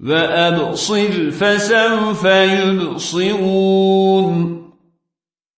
وأبصر فسوف يبصرون.